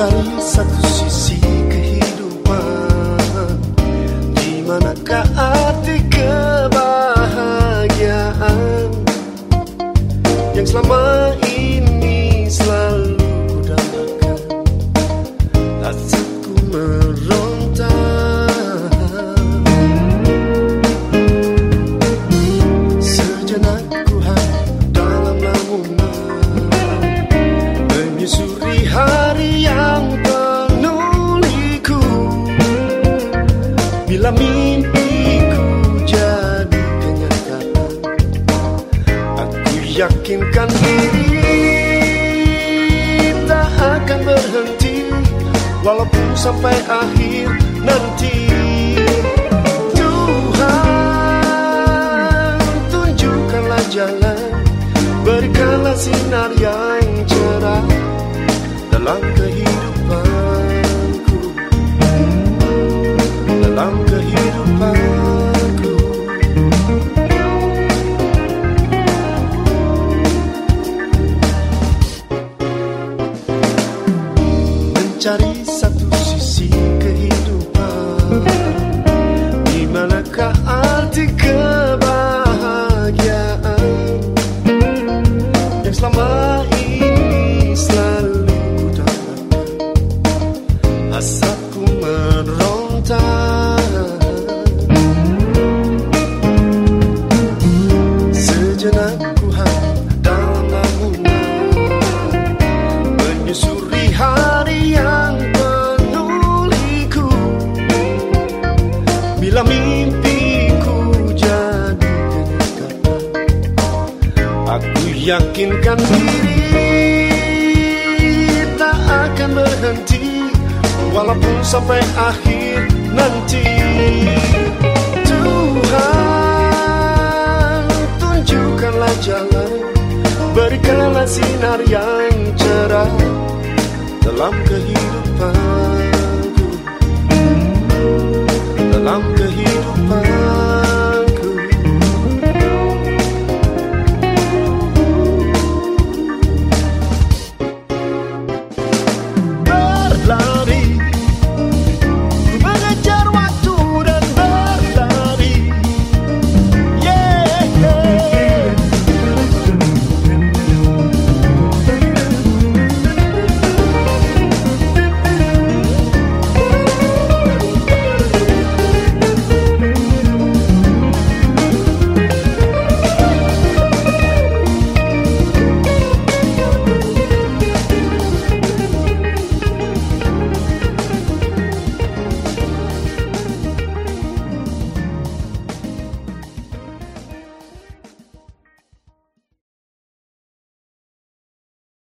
Mencari satu sisi kehidupan. Di manakah arti Mimpiku jadi kenyataan. Aku yakinkan diri Tak akan berhenti Walaupun sampai akhir nanti. Tuhan tunjukkanlah jalan Berikanlah sinar yang cerah Dalam kehidupanku Bila mimpiku jadi kenyataan Aku yakinkan diri Tak akan berhenti Walaupun sampai akhir nanti. Tuhan tunjukkanlah jalan Berikanlah sinar yang cerah dalam kehidupan dalam kehidupan